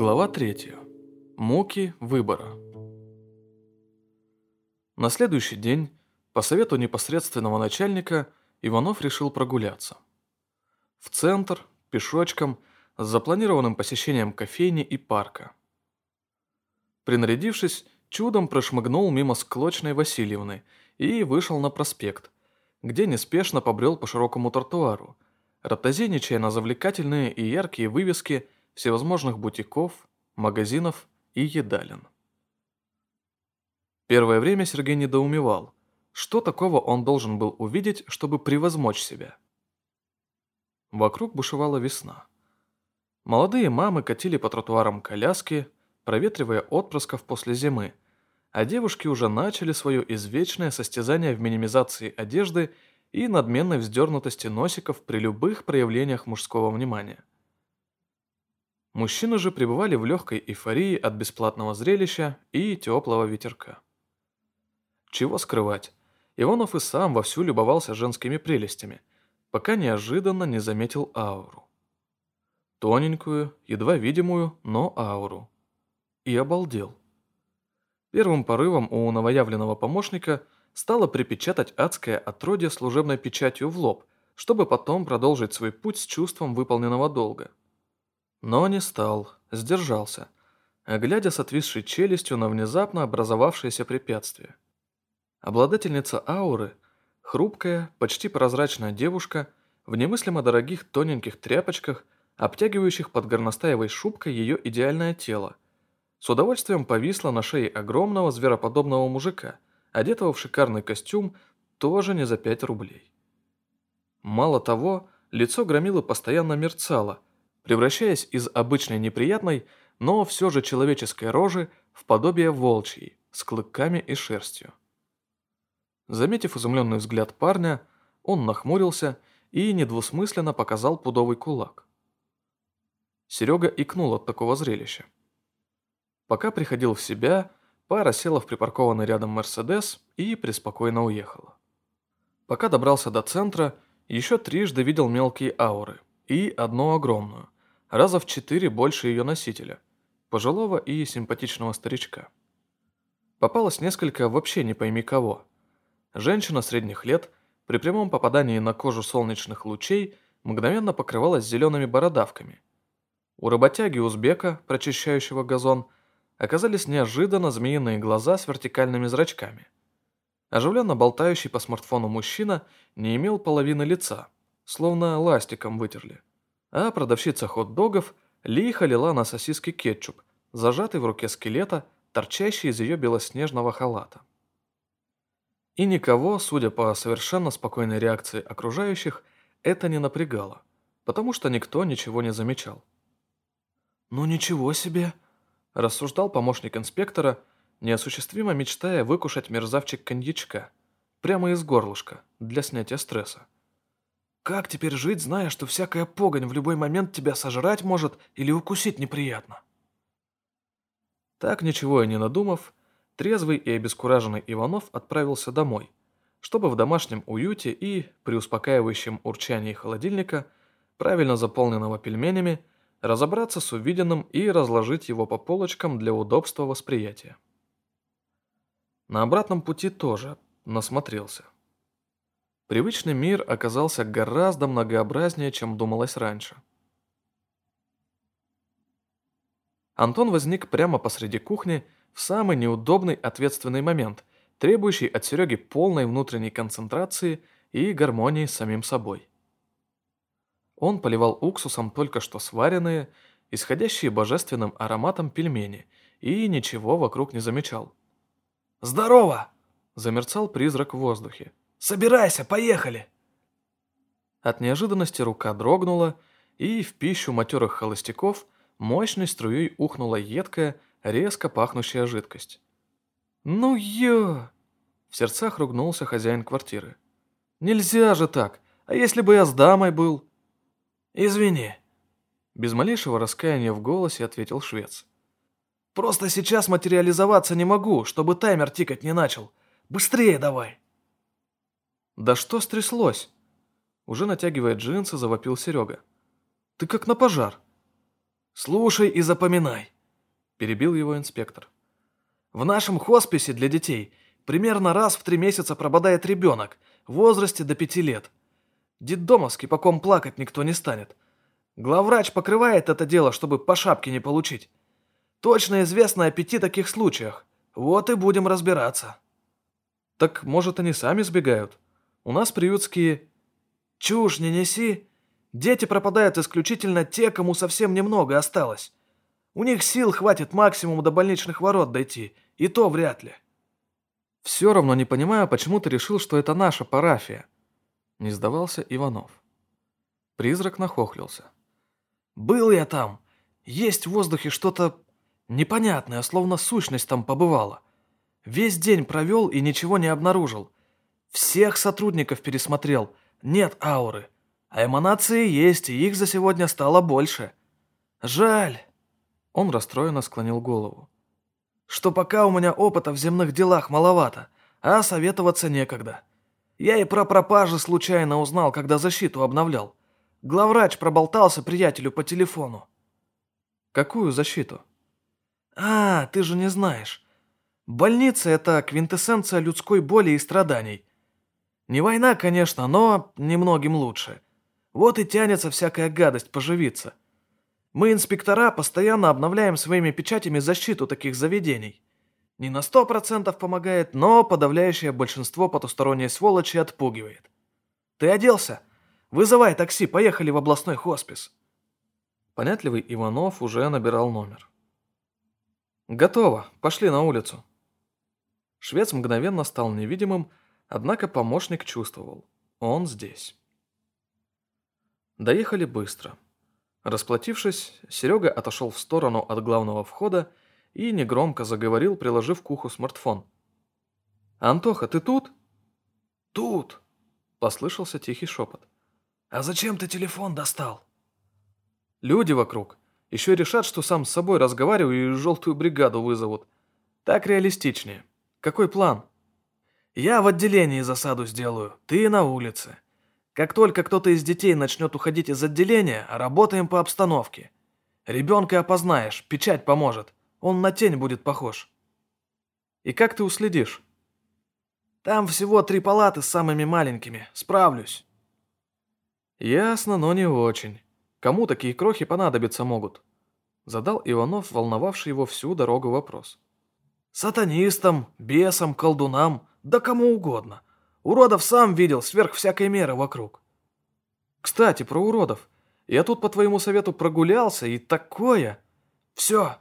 Глава 3. Муки выбора. На следующий день, по совету непосредственного начальника, Иванов решил прогуляться. В центр, пешочком, с запланированным посещением кофейни и парка. Принарядившись, чудом прошмыгнул мимо склочной Васильевны и вышел на проспект, где неспешно побрел по широкому тротуару, ротозеничая на завлекательные и яркие вывески всевозможных бутиков, магазинов и едалин. Первое время Сергей недоумевал, что такого он должен был увидеть, чтобы превозмочь себя. Вокруг бушевала весна. Молодые мамы катили по тротуарам коляски, проветривая отпрысков после зимы, а девушки уже начали свое извечное состязание в минимизации одежды и надменной вздернутости носиков при любых проявлениях мужского внимания. Мужчины же пребывали в легкой эйфории от бесплатного зрелища и теплого ветерка. Чего скрывать, Иванов и сам вовсю любовался женскими прелестями, пока неожиданно не заметил ауру тоненькую, едва видимую, но ауру. И обалдел. Первым порывом у новоявленного помощника стало припечатать адское отродье служебной печатью в лоб, чтобы потом продолжить свой путь с чувством выполненного долга. Но не стал, сдержался, глядя с отвисшей челюстью на внезапно образовавшееся препятствие. Обладательница ауры, хрупкая, почти прозрачная девушка, в немыслимо дорогих тоненьких тряпочках – обтягивающих под горностаевой шубкой ее идеальное тело. С удовольствием повисла на шее огромного звероподобного мужика, одетого в шикарный костюм, тоже не за пять рублей. Мало того, лицо громилы постоянно мерцало, превращаясь из обычной неприятной, но все же человеческой рожи в подобие волчьей, с клыками и шерстью. Заметив изумленный взгляд парня, он нахмурился и недвусмысленно показал пудовый кулак. Серега икнул от такого зрелища. Пока приходил в себя, пара села в припаркованный рядом Мерседес и преспокойно уехала. Пока добрался до центра, еще трижды видел мелкие ауры и одну огромную, раза в четыре больше ее носителя, пожилого и симпатичного старичка. Попалось несколько вообще не пойми кого. Женщина средних лет при прямом попадании на кожу солнечных лучей мгновенно покрывалась зелеными бородавками – у работяги-узбека, прочищающего газон, оказались неожиданно змеиные глаза с вертикальными зрачками. Оживленно болтающий по смартфону мужчина не имел половины лица, словно ластиком вытерли. А продавщица хот-догов лихо лила на сосиски кетчуп, зажатый в руке скелета, торчащий из ее белоснежного халата. И никого, судя по совершенно спокойной реакции окружающих, это не напрягало, потому что никто ничего не замечал. «Ну ничего себе!» – рассуждал помощник инспектора, неосуществимо мечтая выкушать мерзавчик коньячка, прямо из горлышка, для снятия стресса. «Как теперь жить, зная, что всякая погонь в любой момент тебя сожрать может или укусить неприятно?» Так ничего и не надумав, трезвый и обескураженный Иванов отправился домой, чтобы в домашнем уюте и при успокаивающем урчании холодильника, правильно заполненного пельменями, разобраться с увиденным и разложить его по полочкам для удобства восприятия. На обратном пути тоже насмотрелся. Привычный мир оказался гораздо многообразнее, чем думалось раньше. Антон возник прямо посреди кухни в самый неудобный ответственный момент, требующий от Сереги полной внутренней концентрации и гармонии с самим собой. Он поливал уксусом только что сваренные, исходящие божественным ароматом пельмени, и ничего вокруг не замечал. «Здорово!» – замерцал призрак в воздухе. «Собирайся, поехали!» От неожиданности рука дрогнула, и в пищу матерых холостяков мощной струей ухнула едкая, резко пахнущая жидкость. «Ну ё!» В сердцах ругнулся хозяин квартиры. «Нельзя же так! А если бы я с дамой был?» «Извини», – без малейшего раскаяния в голосе ответил швец. «Просто сейчас материализоваться не могу, чтобы таймер тикать не начал. Быстрее давай!» «Да что стряслось?» Уже натягивая джинсы, завопил Серега. «Ты как на пожар!» «Слушай и запоминай», – перебил его инспектор. «В нашем хосписе для детей примерно раз в три месяца пропадает ребенок в возрасте до пяти лет. Детдомовский, по ком плакать никто не станет. Главврач покрывает это дело, чтобы по шапке не получить. Точно известно о пяти таких случаях. Вот и будем разбираться». «Так, может, они сами сбегают? У нас приютские...» «Чушь не неси. Дети пропадают исключительно те, кому совсем немного осталось. У них сил хватит максимум до больничных ворот дойти, и то вряд ли». «Все равно не понимаю, почему ты решил, что это наша парафия?» Не сдавался Иванов. Призрак нахохлился. «Был я там. Есть в воздухе что-то непонятное, словно сущность там побывала. Весь день провел и ничего не обнаружил. Всех сотрудников пересмотрел. Нет ауры. А эманации есть, и их за сегодня стало больше. Жаль. Он расстроенно склонил голову. Что пока у меня опыта в земных делах маловато, а советоваться некогда. Я и про пропажи случайно узнал, когда защиту обновлял. Главврач проболтался приятелю по телефону. Какую защиту? А, ты же не знаешь. Больница – это квинтэссенция людской боли и страданий. Не война, конечно, но немногим лучше. Вот и тянется всякая гадость поживиться. Мы, инспектора, постоянно обновляем своими печатями защиту таких заведений. Не на сто процентов помогает, но подавляющее большинство потусторонней сволочи отпугивает. Ты оделся? Вызывай такси, поехали в областной хоспис. Понятливый Иванов уже набирал номер. «Готово, пошли на улицу», Швец мгновенно стал невидимым, однако помощник чувствовал. Он здесь. Доехали быстро. Расплатившись, Серега отошел в сторону от главного входа и негромко заговорил, приложив к уху смартфон. «Антоха, ты тут?» «Тут!» – послышался тихий шепот. «А зачем ты телефон достал?» «Люди вокруг. Еще решат, что сам с собой разговариваю и желтую бригаду вызовут. Так реалистичнее». Какой план? Я в отделении засаду сделаю, ты на улице. Как только кто-то из детей начнет уходить из отделения, работаем по обстановке. Ребенка опознаешь, печать поможет. Он на тень будет похож. И как ты уследишь? Там всего три палаты с самыми маленькими. Справлюсь. Ясно, но не очень. Кому такие крохи понадобиться могут? Задал Иванов, волновавший его всю дорогу вопрос. Сатанистам, бесам, колдунам, да кому угодно. Уродов сам видел сверх всякой меры вокруг. Кстати, про уродов. Я тут по твоему совету прогулялся, и такое... Все,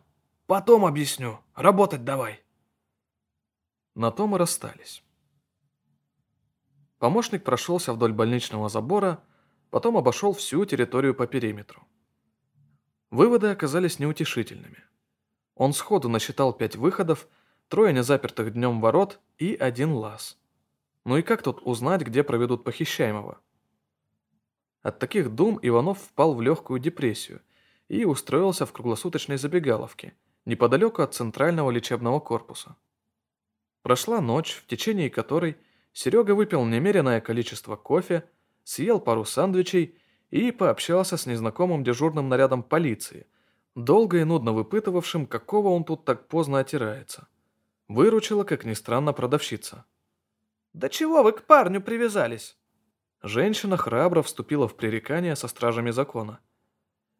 потом объясню. Работать давай. На том и расстались. Помощник прошелся вдоль больничного забора, потом обошел всю территорию по периметру. Выводы оказались неутешительными. Он сходу насчитал пять выходов, трое незапертых днем ворот и один лаз. Ну и как тут узнать, где проведут похищаемого? От таких дум Иванов впал в легкую депрессию и устроился в круглосуточной забегаловке, неподалеку от центрального лечебного корпуса. Прошла ночь, в течение которой Серега выпил немеренное количество кофе, съел пару сандвичей и пообщался с незнакомым дежурным нарядом полиции – долго и нудно выпытывавшим, какого он тут так поздно отирается. Выручила, как ни странно, продавщица. «Да чего вы к парню привязались?» Женщина храбро вступила в пререкание со стражами закона.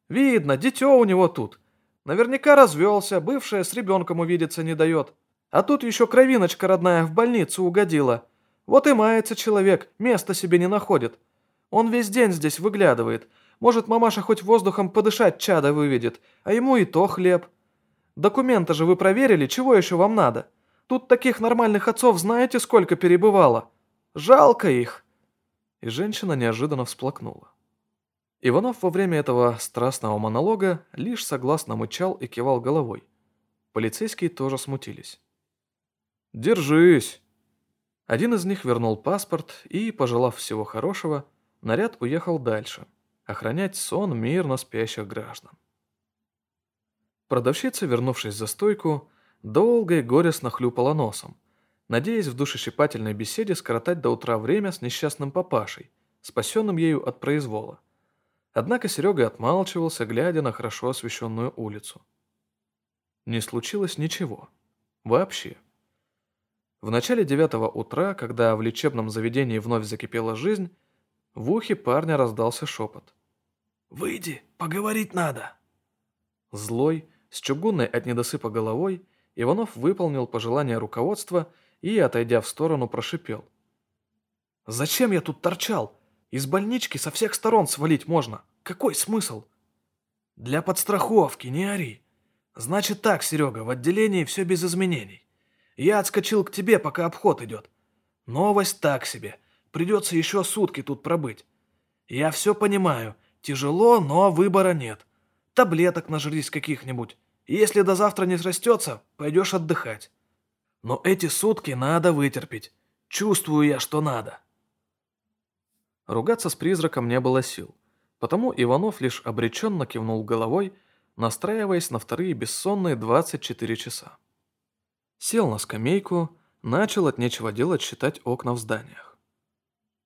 «Видно, дитё у него тут. Наверняка развелся, бывшая с ребенком увидеться не дает. А тут еще кровиночка родная в больницу угодила. Вот и мается человек, места себе не находит. Он весь день здесь выглядывает, может, мамаша хоть воздухом подышать чада выведет, а ему и то хлеб. Документы же вы проверили, чего еще вам надо? Тут таких нормальных отцов знаете, сколько перебывало? Жалко их!» И женщина неожиданно всплакнула. Иванов во время этого страстного монолога лишь согласно мычал и кивал головой. Полицейские тоже смутились. «Держись!» Один из них вернул паспорт и, пожелав всего хорошего, наряд уехал дальше – охранять сон мирно спящих граждан. Продавщица, вернувшись за стойку, долго и горестно хлюпала носом, надеясь в душещипательной беседе скоротать до утра время с несчастным папашей, спасенным ею от произвола. Однако Серега отмалчивался, глядя на хорошо освещенную улицу. Не случилось ничего. Вообще. В начале девятого утра, когда в лечебном заведении вновь закипела жизнь, в ухе парня раздался шепот. «Выйди, поговорить надо!» Злой, с чугунной от недосыпа головой, Иванов выполнил пожелание руководства и, отойдя в сторону, прошипел. «Зачем я тут торчал? Из больнички со всех сторон свалить можно. Какой смысл? Для подстраховки, не ори. Значит так, Серега, в отделении все без изменений. Я отскочил к тебе, пока обход идет. Новость так себе. Придется еще сутки тут пробыть. Я все понимаю. Тяжело, но выбора нет. Таблеток нажрись каких-нибудь. Если до завтра не срастется, пойдешь отдыхать. Но эти сутки надо вытерпеть. Чувствую я, что надо. Ругаться с призраком не было сил, потому Иванов лишь обреченно кивнул головой, настраиваясь на вторые бессонные 24 часа. Сел на скамейку, начал от нечего делать считать окна в зданиях.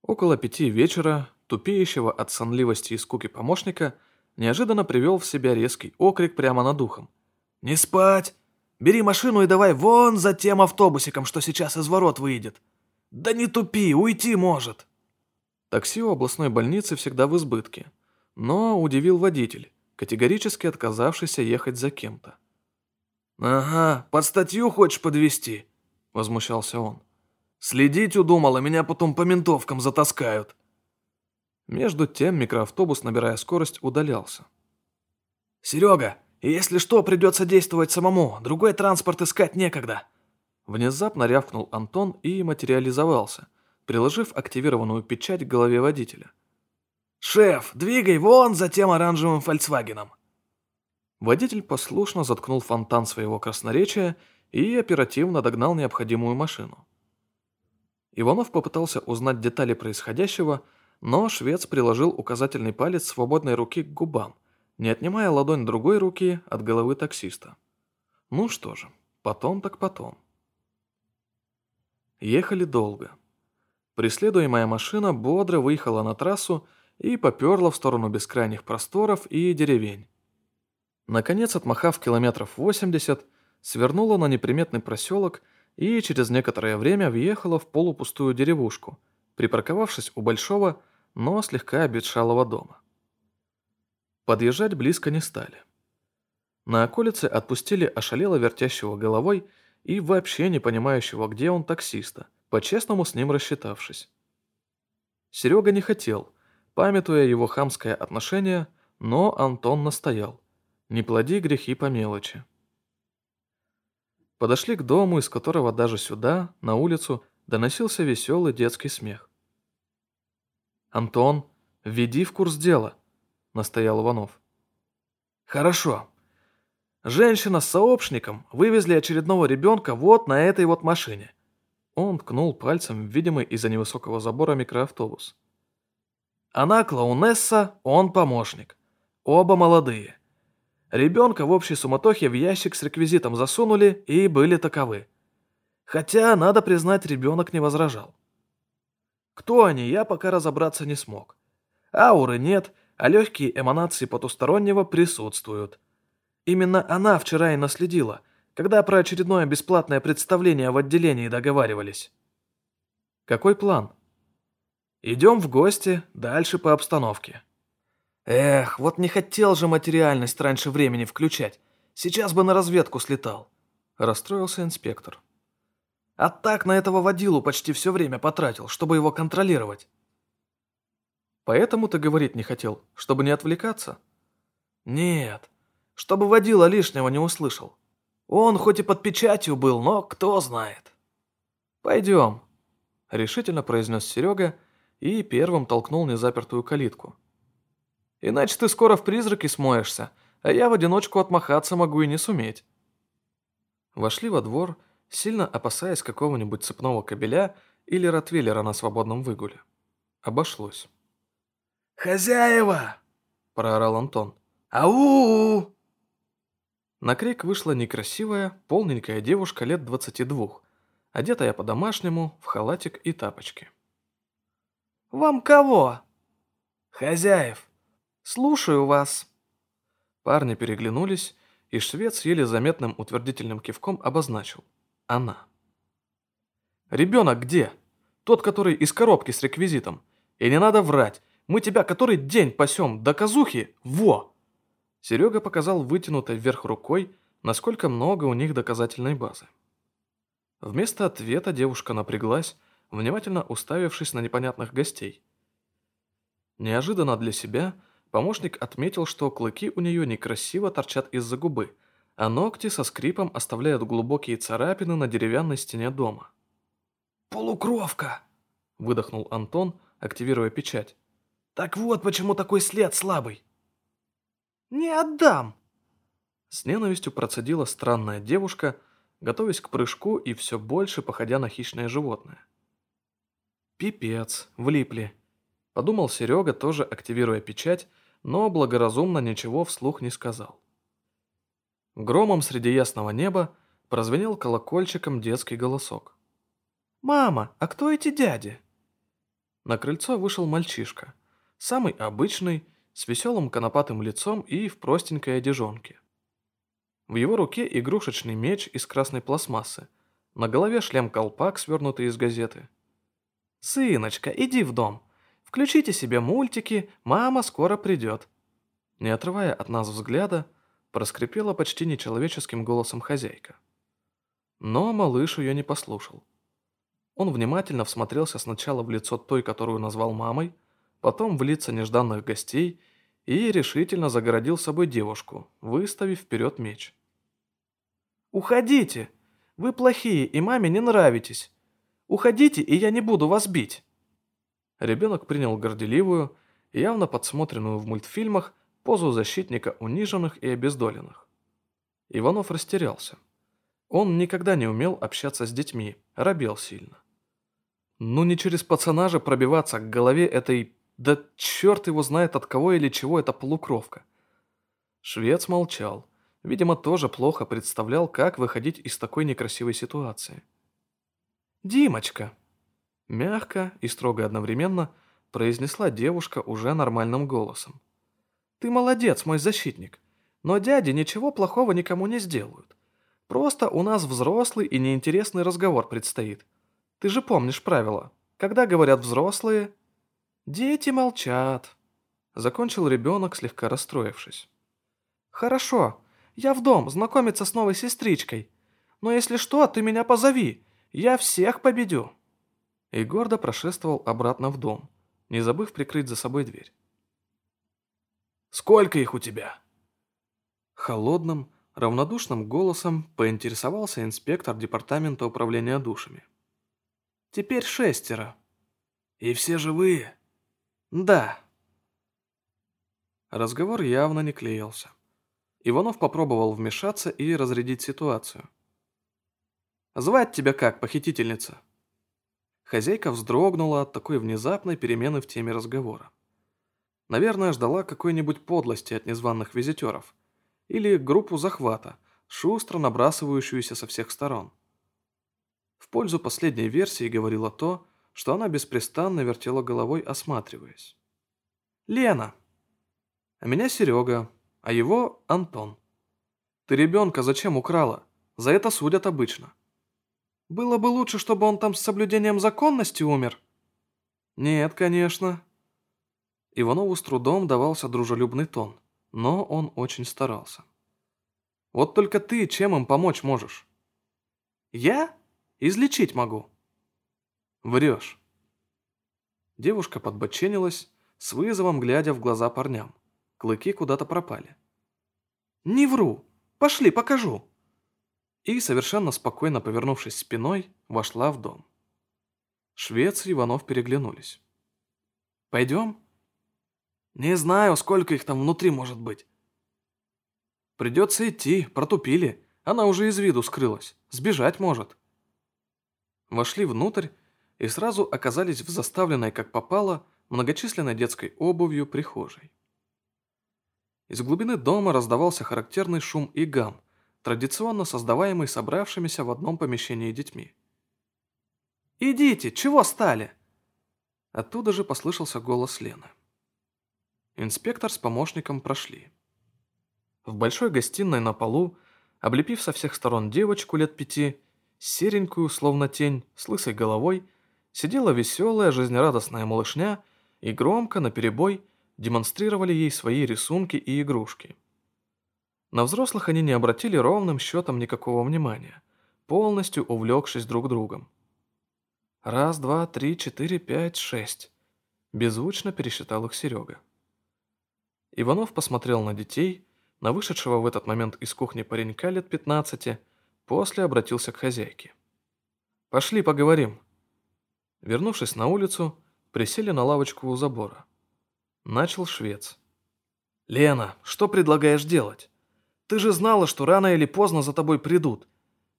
Около пяти вечера, тупеющего от сонливости и скуки помощника, неожиданно привел в себя резкий окрик прямо над ухом. «Не спать! Бери машину и давай вон за тем автобусиком, что сейчас из ворот выйдет! Да не тупи, уйти может!» Такси у областной больницы всегда в избытке. Но удивил водитель, категорически отказавшийся ехать за кем-то. «Ага, под статью хочешь подвести? возмущался он. «Следить удумал, а меня потом по ментовкам затаскают». Между тем микроавтобус, набирая скорость, удалялся. «Серега, если что, придется действовать самому, другой транспорт искать некогда». Внезапно рявкнул Антон и материализовался – приложив активированную печать к голове водителя. «Шеф, двигай вон за тем оранжевым «Фольксвагеном». Водитель послушно заткнул фонтан своего красноречия и оперативно догнал необходимую машину. Иванов попытался узнать детали происходящего, но швец приложил указательный палец свободной руки к губам, не отнимая ладонь другой руки от головы таксиста. Ну что же, потом так потом. Ехали долго. Преследуемая машина бодро выехала на трассу и поперла в сторону бескрайних просторов и деревень. Наконец, отмахав километров 80, свернула на неприметный проселок и через некоторое время въехала в полупустую деревушку, припарковавшись у большого, но слегка обветшалого дома. Подъезжать близко не стали. На околице отпустили ошалело вертящего головой и вообще не понимающего, где он таксиста – по-честному с ним рассчитавшись. Серега не хотел, памятуя его хамское отношение, но Антон настоял. Не плоди грехи по мелочи. Подошли к дому, из которого даже сюда, на улицу, доносился веселый детский смех. «Антон, введи в курс дела», — настоял Иванов. «Хорошо. Женщина с сообщником вывезли очередного ребенка вот на этой вот машине. Он ткнул пальцем в видимый из-за невысокого забора микроавтобус. Она клоунесса, он помощник. Оба молодые. Ребенка в общей суматохе в ящик с реквизитом засунули и были таковы. Хотя, надо признать, ребенок не возражал. Кто они, я пока разобраться не смог. Ауры нет, а легкие эманации потустороннего присутствуют. Именно она вчера и наследила – когда про очередное бесплатное представление в отделении договаривались. Какой план? Идем в гости, дальше по обстановке. Эх, вот не хотел же материальность раньше времени включать. Сейчас бы на разведку слетал. Расстроился инспектор. А так на этого водилу почти все время потратил, чтобы его контролировать. Поэтому ты говорить не хотел, чтобы не отвлекаться? Нет, чтобы водила лишнего не услышал. Он хоть и под печатью был, но кто знает. «Пойдем», — решительно произнес Серега и первым толкнул незапертую калитку. «Иначе ты скоро в призраки смоешься, а я в одиночку отмахаться могу и не суметь». Вошли во двор, сильно опасаясь какого-нибудь цепного кобеля или ротвейлера на свободном выгуле. Обошлось. «Хозяева!» – проорал Антон. «Ау!» На крик вышла некрасивая, полненькая девушка лет двадцати двух, одетая по-домашнему, в халатик и тапочки. «Вам кого?» «Хозяев». «Слушаю вас». Парни переглянулись, и швед с еле заметным утвердительным кивком обозначил. Она. «Ребенок где? Тот, который из коробки с реквизитом. И не надо врать. Мы тебя который день пасем, до казухи, во!» Серега показал вытянутой вверх рукой, насколько много у них доказательной базы. Вместо ответа девушка напряглась, внимательно уставившись на непонятных гостей. Неожиданно для себя помощник отметил, что клыки у нее некрасиво торчат из-за губы, а ногти со скрипом оставляют глубокие царапины на деревянной стене дома. «Полукровка!» – выдохнул Антон, активируя печать. «Так вот почему такой след слабый!» «Не отдам!» С ненавистью процедила странная девушка, готовясь к прыжку и все больше походя на хищное животное. «Пипец, влипли», – подумал Серега, тоже активируя печать, но благоразумно ничего вслух не сказал. Громом среди ясного неба прозвенел колокольчиком детский голосок. «Мама, а кто эти дяди?» На крыльцо вышел мальчишка, самый обычный, с веселым конопатым лицом и в простенькой одежонке. В его руке игрушечный меч из красной пластмассы, на голове шлем-колпак, свернутый из газеты. «Сыночка, иди в дом. Включите себе мультики, мама скоро придет». Не отрывая от нас взгляда, проскрипела почти нечеловеческим голосом хозяйка. Но малыш ее не послушал. Он внимательно всмотрелся сначала в лицо той, которую назвал мамой, потом в лица нежданных гостей и решительно загородил собой девушку, выставив вперед меч. «Уходите! Вы плохие и маме не нравитесь! Уходите, и я не буду вас бить!» Ребенок принял горделивую, явно подсмотренную в мультфильмах, позу защитника униженных и обездоленных. Иванов растерялся. Он никогда не умел общаться с детьми, робел сильно. Ну не через пацана же пробиваться к голове этой... Да черт его знает от кого или чего эта полукровка. Швец молчал. Видимо, тоже плохо представлял, как выходить из такой некрасивой ситуации. «Димочка!» Мягко и строго одновременно произнесла девушка уже нормальным голосом. «Ты молодец, мой защитник, но дяди ничего плохого никому не сделают. Просто у нас взрослый и неинтересный разговор предстоит. Ты же помнишь правила. Когда говорят взрослые, дети молчат. Закончил ребенок, слегка расстроившись. Хорошо, я в дом знакомиться с новой сестричкой. Но если что, ты меня позови. Я всех победю. И гордо прошествовал обратно в дом, не забыв прикрыть за собой дверь. «Сколько их у тебя?» Холодным, равнодушным голосом поинтересовался инспектор департамента управления душами. Теперь шестеро. И все живые? Да. Разговор явно не клеился. Иванов попробовал вмешаться и разрядить ситуацию. «Звать тебя как, похитительница?» Хозяйка вздрогнула от такой внезапной перемены в теме разговора. Наверное, ждала какой-нибудь подлости от незваных визитеров. Или группу захвата, шустро набрасывающуюся со всех сторон. В пользу последней версии говорило то, что она беспрестанно вертела головой, осматриваясь. «Лена!» «А меня Серега, а его Антон. Ты ребенка зачем украла? За это судят обычно». «Было бы лучше, чтобы он там с соблюдением законности умер». «Нет, конечно». Иванову с трудом давался дружелюбный тон, но он очень старался. «Вот только ты чем им помочь можешь?» «Я?» Излечить могу». «Врешь». Девушка подбоченилась, с вызовом глядя в глаза парням. Клыки куда-то пропали. «Не вру! Пошли, покажу!» И, совершенно спокойно повернувшись спиной, вошла в дом. Швец и Иванов переглянулись. «Пойдем?» «Не знаю, сколько их там внутри может быть». «Придется идти, протупили. Она уже из виду скрылась. Сбежать может» вошли внутрь и сразу оказались в заставленной, как попало, многочисленной детской обувью прихожей. Из глубины дома раздавался характерный шум и гам, традиционно создаваемый собравшимися в одном помещении детьми. «Идите, чего стали?» Оттуда же послышался голос Лены. Инспектор с помощником прошли. В большой гостиной на полу, облепив со всех сторон девочку лет пяти, серенькую, словно тень, с лысой головой, сидела веселая, жизнерадостная малышня и громко, наперебой, демонстрировали ей свои рисунки и игрушки. На взрослых они не обратили ровным счетом никакого внимания, полностью увлекшись друг другом. Раз, два, три, четыре, пять, шесть. Беззвучно пересчитал их Серега. Иванов посмотрел на детей, на вышедшего в этот момент из кухни паренька лет пятнадцати, после обратился к хозяйке. «Пошли поговорим». Вернувшись на улицу, присели на лавочку у забора. Начал швец. «Лена, что предлагаешь делать? Ты же знала, что рано или поздно за тобой придут.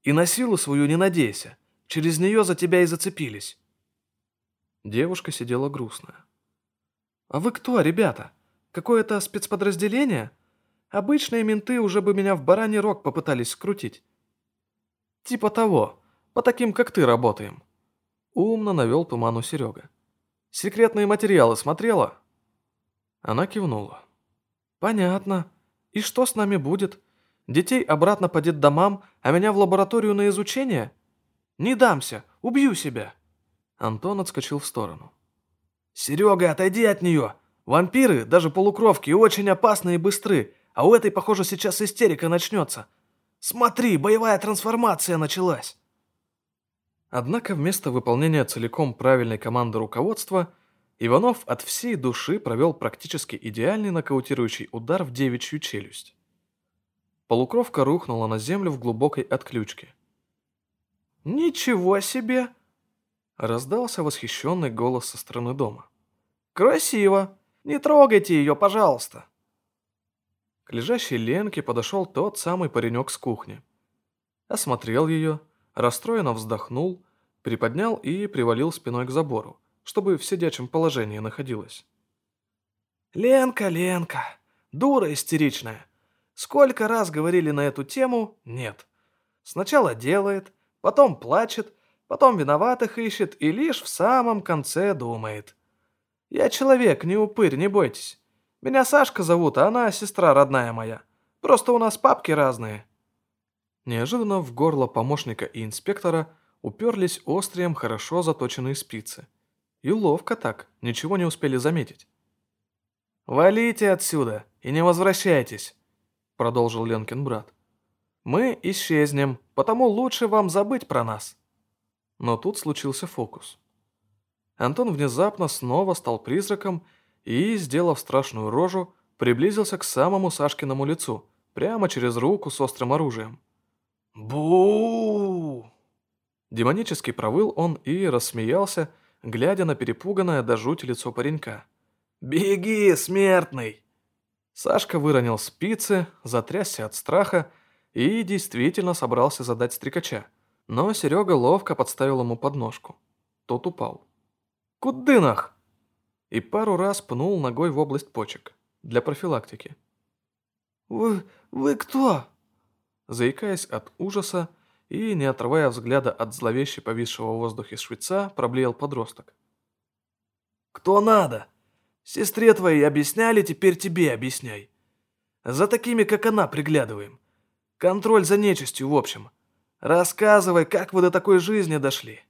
И на силу свою не надейся. Через нее за тебя и зацепились». Девушка сидела грустная. «А вы кто, ребята? Какое-то спецподразделение? Обычные менты уже бы меня в бараний рог попытались скрутить». «Типа того. По таким, как ты, работаем». Умно навел туману Серега. «Секретные материалы смотрела?» Она кивнула. «Понятно. И что с нами будет? Детей обратно по детдомам, а меня в лабораторию на изучение? Не дамся, убью себя!» Антон отскочил в сторону. «Серега, отойди от нее! Вампиры, даже полукровки, очень опасны и быстры, а у этой, похоже, сейчас истерика начнется. Смотри, боевая трансформация началась!» Однако вместо выполнения целиком правильной команды руководства – Иванов от всей души провел практически идеальный нокаутирующий удар в девичью челюсть. Полукровка рухнула на землю в глубокой отключке. «Ничего себе!» Раздался восхищенный голос со стороны дома. «Красиво! Не трогайте ее, пожалуйста!» К лежащей Ленке подошел тот самый паренек с кухни. Осмотрел ее, расстроенно вздохнул, приподнял и привалил спиной к забору чтобы в сидячем положении находилась. «Ленка, Ленка, дура истеричная. Сколько раз говорили на эту тему, нет. Сначала делает, потом плачет, потом виноватых ищет и лишь в самом конце думает. Я человек, не упырь, не бойтесь. Меня Сашка зовут, а она сестра родная моя. Просто у нас папки разные». Неожиданно в горло помощника и инспектора уперлись острием хорошо заточенные спицы – и ловко так, ничего не успели заметить. «Валите отсюда и не возвращайтесь», — продолжил Ленкин брат. «Мы исчезнем, потому лучше вам забыть про нас». Но тут случился фокус. Антон внезапно снова стал призраком и, сделав страшную рожу, приблизился к самому Сашкиному лицу, прямо через руку с острым оружием. Бу Демонический провыл он и рассмеялся, глядя на перепуганное до жути лицо паренька. «Беги, смертный!» Сашка выронил спицы, затрясся от страха и действительно собрался задать стрекача. Но Серега ловко подставил ему подножку. Тот упал. «Кудынах!» И пару раз пнул ногой в область почек. Для профилактики. «Вы... вы кто?» Заикаясь от ужаса, и, не отрывая взгляда от зловеще повисшего в воздухе швеца, проблеял подросток. «Кто надо? Сестре твоей объясняли, теперь тебе объясняй. За такими, как она, приглядываем. Контроль за нечистью, в общем. Рассказывай, как вы до такой жизни дошли».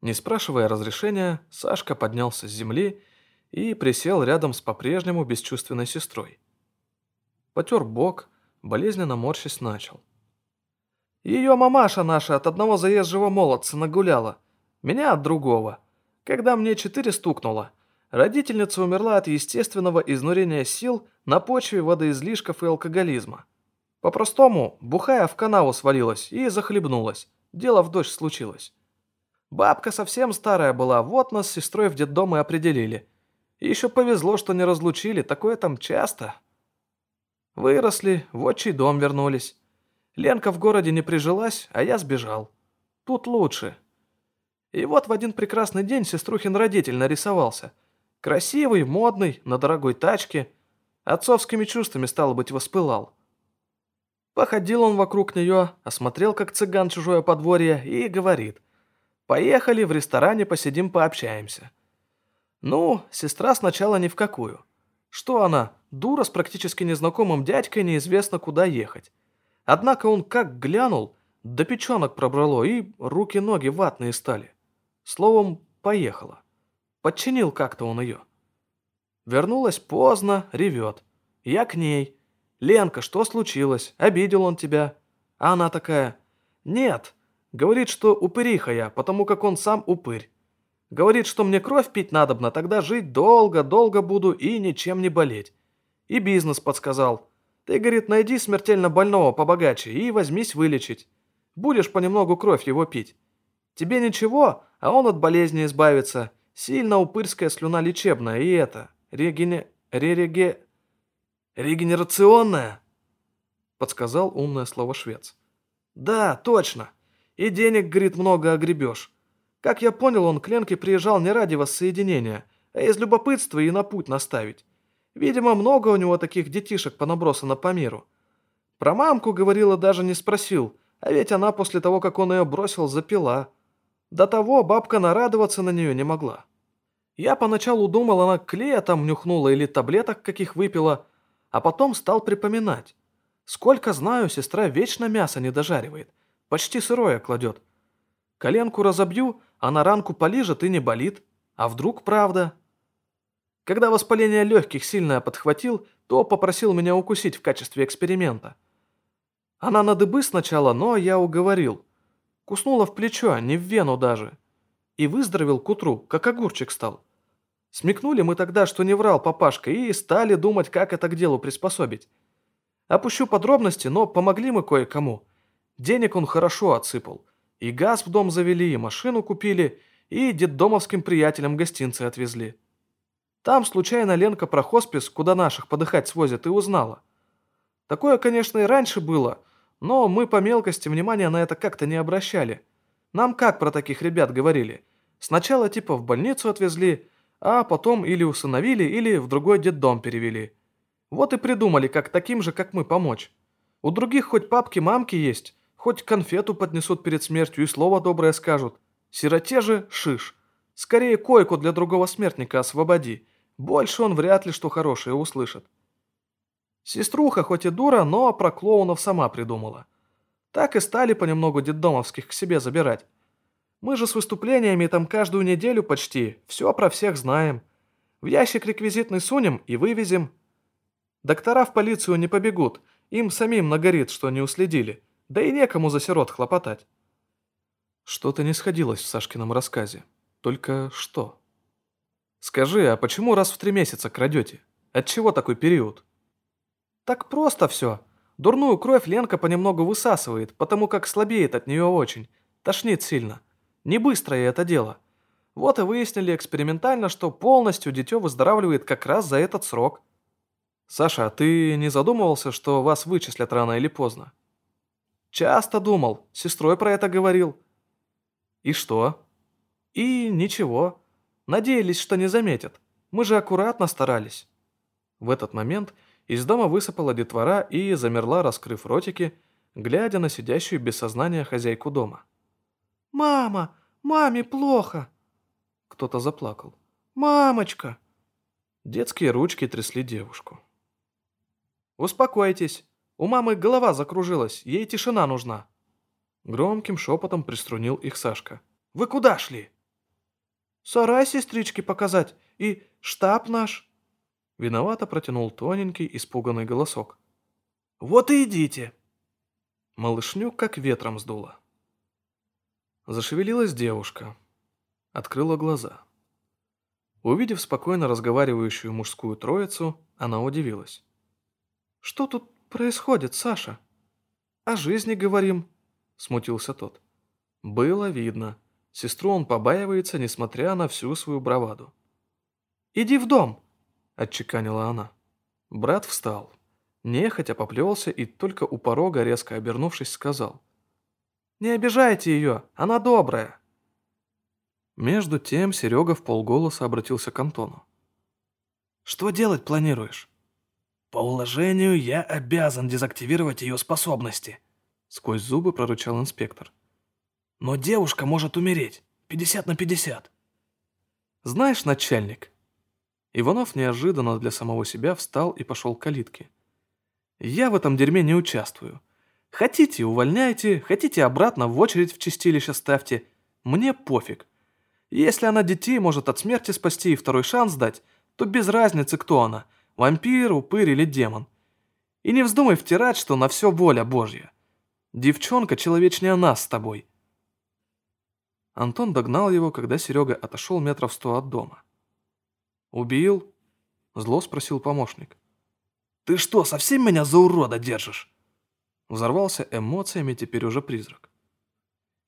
Не спрашивая разрешения, Сашка поднялся с земли и присел рядом с по-прежнему бесчувственной сестрой. Потер бок, болезненно морщись начал. Ее мамаша наша от одного заезжего молодца нагуляла, меня от другого. Когда мне четыре стукнуло, родительница умерла от естественного изнурения сил на почве водоизлишков и алкоголизма. По-простому, бухая в канаву свалилась и захлебнулась. Дело в дождь случилось. Бабка совсем старая была, вот нас с сестрой в детдом и определили. Еще повезло, что не разлучили, такое там часто. Выросли, в отчий дом вернулись. Ленка в городе не прижилась, а я сбежал. Тут лучше. И вот в один прекрасный день сеструхин родитель нарисовался. Красивый, модный, на дорогой тачке. Отцовскими чувствами, стало быть, воспылал. Походил он вокруг нее, осмотрел, как цыган чужое подворье, и говорит. «Поехали, в ресторане посидим, пообщаемся». Ну, сестра сначала ни в какую. Что она, дура с практически незнакомым дядькой, неизвестно куда ехать. Однако он как глянул, до печенок пробрало, и руки-ноги ватные стали. Словом, поехала. Подчинил как-то он ее. Вернулась поздно, ревет. Я к ней. «Ленка, что случилось? Обидел он тебя?» А она такая, «Нет». Говорит, что упыриха я, потому как он сам упырь. Говорит, что мне кровь пить надобно, тогда жить долго-долго буду и ничем не болеть. И бизнес подсказал. Ты, говорит, найди смертельно больного побогаче и возьмись вылечить. Будешь понемногу кровь его пить. Тебе ничего, а он от болезни избавится. Сильно упырская слюна лечебная, и это, регене... ререге... регенерационная, подсказал умное слово швец. Да, точно. И денег, говорит, много огребешь. Как я понял, он к Ленке приезжал не ради воссоединения, а из любопытства и на путь наставить. Видимо, много у него таких детишек понабросано по миру. Про мамку, говорила, даже не спросил, а ведь она после того, как он ее бросил, запила. До того бабка нарадоваться на нее не могла. Я поначалу думал, она клея там нюхнула или таблеток каких выпила, а потом стал припоминать. Сколько знаю, сестра вечно мясо не дожаривает, почти сырое кладет. Коленку разобью, а на ранку полижет и не болит. А вдруг правда? Когда воспаление легких сильно подхватил, то попросил меня укусить в качестве эксперимента. Она на дыбы сначала, но я уговорил. Куснула в плечо, не в вену даже. И выздоровел к утру, как огурчик стал. Смекнули мы тогда, что не врал папашка, и стали думать, как это к делу приспособить. Опущу подробности, но помогли мы кое-кому. Денег он хорошо отсыпал. И газ в дом завели, и машину купили, и детдомовским приятелям гостинцы отвезли. Там случайно Ленка про хоспис, куда наших подыхать свозят, и узнала. Такое, конечно, и раньше было, но мы по мелкости внимания на это как-то не обращали. Нам как про таких ребят говорили? Сначала типа в больницу отвезли, а потом или усыновили, или в другой детдом перевели. Вот и придумали, как таким же, как мы, помочь. У других хоть папки-мамки есть, Хоть конфету поднесут перед смертью и слово доброе скажут. Сироте же шиш. Скорее койку для другого смертника освободи. Больше он вряд ли что хорошее услышит. Сеструха хоть и дура, но про клоунов сама придумала. Так и стали понемногу детдомовских к себе забирать. Мы же с выступлениями там каждую неделю почти, все про всех знаем. В ящик реквизитный сунем и вывезем. Доктора в полицию не побегут, им самим нагорит, что не уследили. Да и некому за сирот хлопотать. Что-то не сходилось в Сашкином рассказе. Только что? Скажи, а почему раз в три месяца крадете? Отчего такой период? Так просто все. Дурную кровь Ленка понемногу высасывает, потому как слабеет от нее очень. Тошнит сильно. Не быстрое это дело. Вот и выяснили экспериментально, что полностью дитё выздоравливает как раз за этот срок. Саша, а ты не задумывался, что вас вычислят рано или поздно? Часто думал, с сестрой про это говорил. И что? И ничего. Надеялись, что не заметят. Мы же аккуратно старались. В этот момент из дома высыпала детвора и замерла, раскрыв ротики, глядя на сидящую без сознания хозяйку дома. «Мама! Маме плохо!» Кто-то заплакал. «Мамочка!» Детские ручки трясли девушку. «Успокойтесь. У мамы голова закружилась, ей тишина нужна». Громким шепотом приструнил их Сашка. «Вы куда шли?» «Сарай сестричке показать и штаб наш». Виновато протянул тоненький, испуганный голосок. «Вот и идите!» Малышню как ветром сдуло. Зашевелилась девушка. Открыла глаза. Увидев спокойно разговаривающую мужскую троицу, она удивилась. «Что тут происходит, Саша?» «О жизни говорим», — смутился тот. Было видно. Сестру он побаивается, несмотря на всю свою браваду. «Иди в дом», — отчеканила она. Брат встал. Нехотя поплелся и только у порога, резко обернувшись, сказал. «Не обижайте ее, она добрая». Между тем Серега в полголоса обратился к Антону. «Что делать планируешь?» «По уложению я обязан дезактивировать ее способности», — сквозь зубы прорычал инспектор. «Но девушка может умереть. 50 на 50». «Знаешь, начальник, Иванов неожиданно для самого себя встал и пошел к калитке. «Я в этом дерьме не участвую. Хотите, увольняйте, хотите обратно в очередь в чистилище ставьте. Мне пофиг. Если она детей может от смерти спасти и второй шанс дать, то без разницы, кто она – вампир, упырь или демон. И не вздумай втирать, что на все воля Божья. Девчонка человечнее нас с тобой». Антон догнал его, когда Серега отошел метров сто от дома. «Убил?» – зло спросил помощник. «Ты что, совсем меня за урода держишь?» Взорвался эмоциями теперь уже призрак.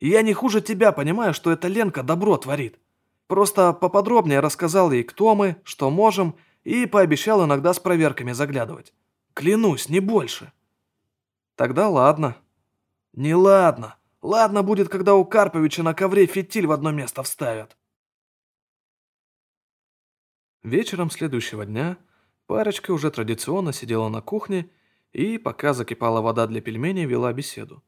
«Я не хуже тебя понимаю, что эта Ленка добро творит. Просто поподробнее рассказал ей, кто мы, что можем, и пообещал иногда с проверками заглядывать. Клянусь, не больше». «Тогда ладно». «Не ладно. Ладно будет, когда у Карповича на ковре фитиль в одно место вставят». Вечером следующего дня парочка уже традиционно сидела на кухне и, пока закипала вода для пельменей, вела беседу.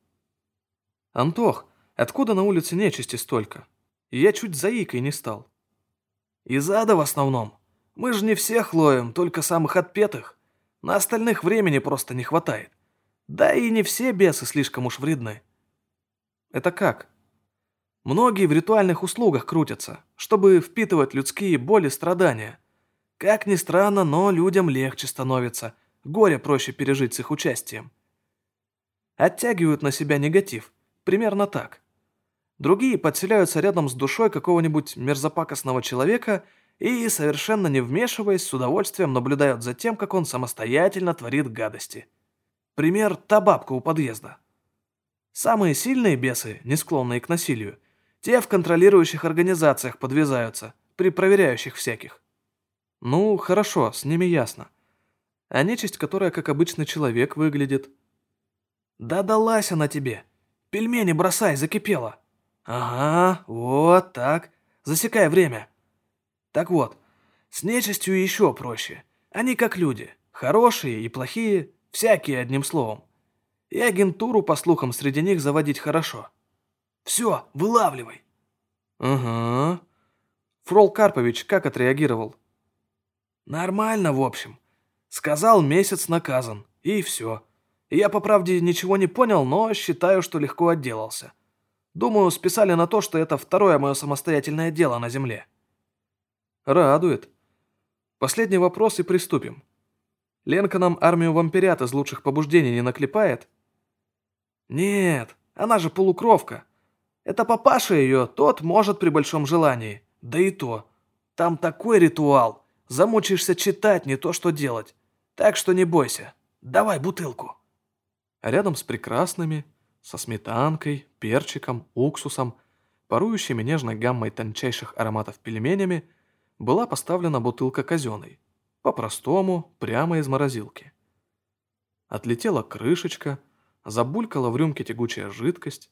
«Антох, откуда на улице нечисти столько? Я чуть заикой не стал». «Из ада в основном. Мы же не всех ловим, только самых отпетых. На остальных времени просто не хватает. Да и не все бесы слишком уж вредны». «Это как?» «Многие в ритуальных услугах крутятся, чтобы впитывать людские боли и страдания. Как ни странно, но людям легче становится, Горе проще пережить с их участием. Оттягивают на себя негатив. Примерно так. Другие подселяются рядом с душой какого-нибудь мерзопакостного человека и, совершенно не вмешиваясь, с удовольствием наблюдают за тем, как он самостоятельно творит гадости. Пример – та бабка у подъезда. Самые сильные бесы, не склонные к насилию, те в контролирующих организациях подвязаются, при проверяющих всяких. Ну, хорошо, с ними ясно а нечисть, которая как обычный человек выглядит. «Да далась она тебе! Пельмени бросай, закипела!» «Ага, вот так. Засекай время. Так вот, с нечистью еще проще. Они как люди. Хорошие и плохие, всякие одним словом. И агентуру, по слухам, среди них заводить хорошо. Все, вылавливай». «Ага». Фрол Карпович как отреагировал? «Нормально, в общем. Сказал, месяц наказан. И все. Я, по правде, ничего не понял, но считаю, что легко отделался. Думаю, списали на то, что это второе мое самостоятельное дело на земле. Радует. Последний вопрос и приступим. Ленка нам армию вампирят из лучших побуждений не наклепает? Нет, она же полукровка. Это папаша ее, тот может при большом желании. Да и то. Там такой ритуал. Замучаешься читать, не то что делать. Так что не бойся. Давай бутылку. рядом с прекрасными, со сметанкой, перчиком, уксусом, парующими нежной гаммой тончайших ароматов пельменями, была поставлена бутылка казенной. По-простому, прямо из морозилки. Отлетела крышечка, забулькала в рюмке тягучая жидкость.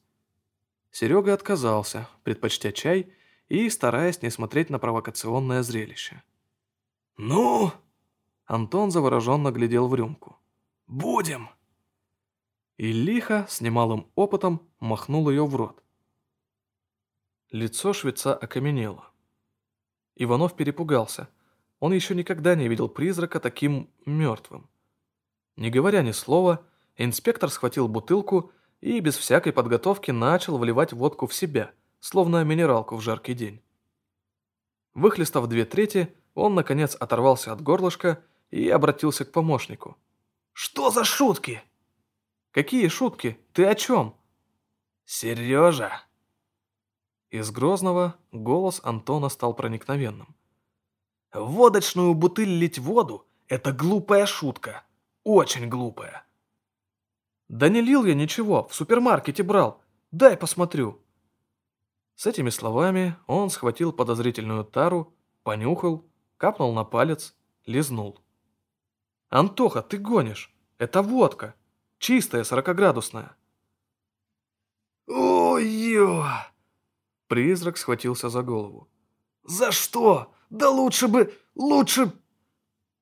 Серега отказался, предпочтя чай и стараясь не смотреть на провокационное зрелище. «Ну?» Антон завороженно глядел в рюмку. «Будем!» И лихо, с немалым опытом, махнул ее в рот. Лицо швеца окаменело. Иванов перепугался. Он еще никогда не видел призрака таким мертвым. Не говоря ни слова, инспектор схватил бутылку и без всякой подготовки начал вливать водку в себя, словно минералку в жаркий день. Выхлестав две трети, он, наконец, оторвался от горлышка и обратился к помощнику. «Что за шутки?» «Какие шутки? Ты о чем?» «Сережа!» Из Грозного голос Антона стал проникновенным. «В водочную бутыль лить воду – это глупая шутка. Очень глупая». «Да не лил я ничего, в супермаркете брал. Дай посмотрю». С этими словами он схватил подозрительную тару, понюхал, капнул на палец, лизнул. «Антоха, ты гонишь! Это водка! Чистая, сорокоградусная!» «Ой-ё!» Призрак схватился за голову. «За что? Да лучше бы... лучше...»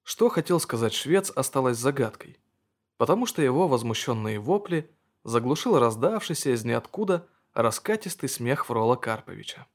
Что хотел сказать швец, осталось загадкой, потому что его возмущенные вопли заглушил раздавшийся из ниоткуда раскатистый смех Фрола Карповича.